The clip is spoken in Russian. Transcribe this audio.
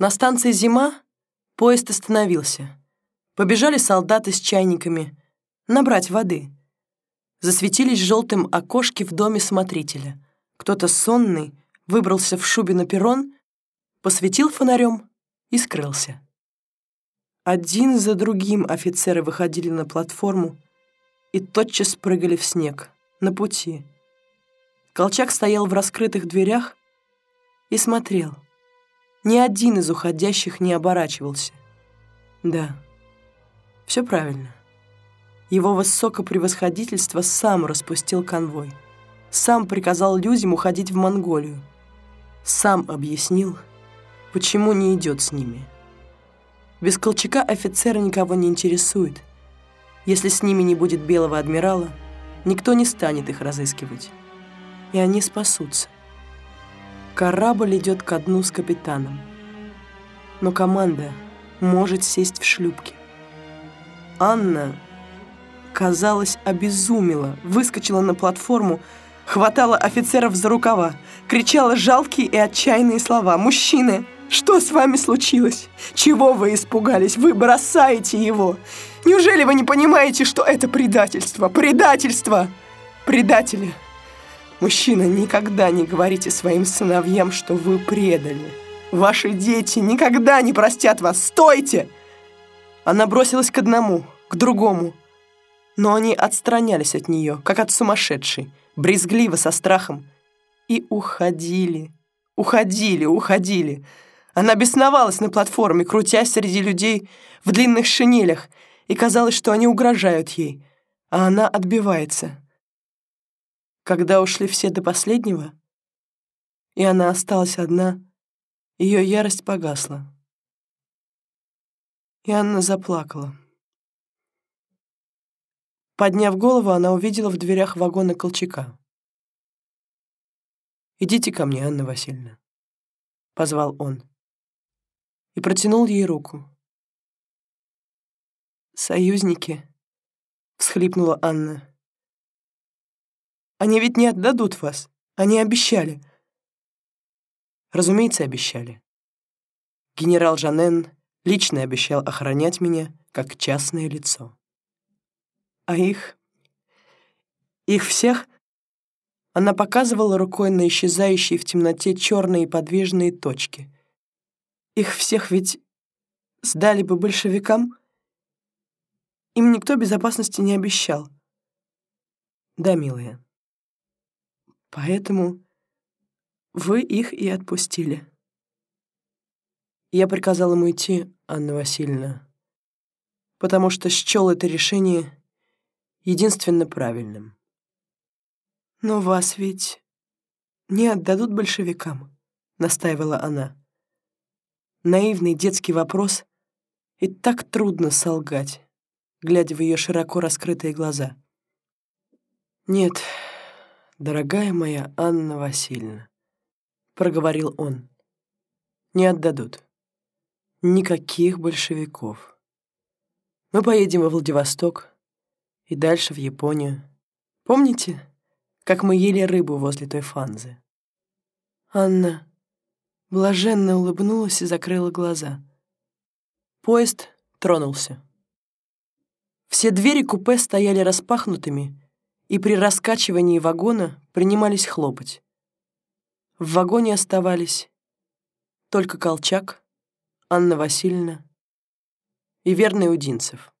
На станции «Зима» поезд остановился. Побежали солдаты с чайниками набрать воды. Засветились желтым окошки в доме смотрителя. Кто-то сонный выбрался в шубе на перрон, посветил фонарем и скрылся. Один за другим офицеры выходили на платформу и тотчас прыгали в снег, на пути. Колчак стоял в раскрытых дверях и смотрел. Ни один из уходящих не оборачивался. Да, все правильно. Его высокопревосходительство сам распустил конвой. Сам приказал людям уходить в Монголию. Сам объяснил, почему не идет с ними. Без Колчака офицеры никого не интересует. Если с ними не будет белого адмирала, никто не станет их разыскивать. И они спасутся. Корабль идет ко дну с капитаном. Но команда может сесть в шлюпке. Анна, казалось, обезумела, выскочила на платформу, хватала офицеров за рукава, кричала жалкие и отчаянные слова. «Мужчины, что с вами случилось? Чего вы испугались? Вы бросаете его! Неужели вы не понимаете, что это предательство? Предательство! Предатели!» Мужчина, никогда не говорите своим сыновьям, что вы предали. Ваши дети никогда не простят вас. Стойте! Она бросилась к одному, к другому. Но они отстранялись от нее, как от сумасшедшей, брезгливо, со страхом. И уходили, уходили, уходили. Она бесновалась на платформе, крутясь среди людей в длинных шинелях, и казалось, что они угрожают ей, а она отбивается. Когда ушли все до последнего, и она осталась одна, ее ярость погасла. И Анна заплакала. Подняв голову, она увидела в дверях вагона Колчака. «Идите ко мне, Анна Васильевна», — позвал он. И протянул ей руку. «Союзники», — всхлипнула Анна. Они ведь не отдадут вас. Они обещали. Разумеется, обещали. Генерал Жанен лично обещал охранять меня как частное лицо. А их... Их всех... Она показывала рукой на исчезающие в темноте черные подвижные точки. Их всех ведь сдали бы большевикам? Им никто безопасности не обещал. Да, милая. Поэтому вы их и отпустили. Я приказал ему идти, Анна Васильевна, потому что счел это решение единственно правильным. Но вас ведь не отдадут большевикам, настаивала она. Наивный детский вопрос, и так трудно солгать, глядя в ее широко раскрытые глаза. Нет, «Дорогая моя Анна Васильевна», — проговорил он, — «не отдадут. Никаких большевиков. Мы поедем во Владивосток и дальше в Японию. Помните, как мы ели рыбу возле той фанзы?» Анна блаженно улыбнулась и закрыла глаза. Поезд тронулся. Все двери купе стояли распахнутыми, и при раскачивании вагона принимались хлопать. В вагоне оставались только Колчак, Анна Васильевна и верный Удинцев.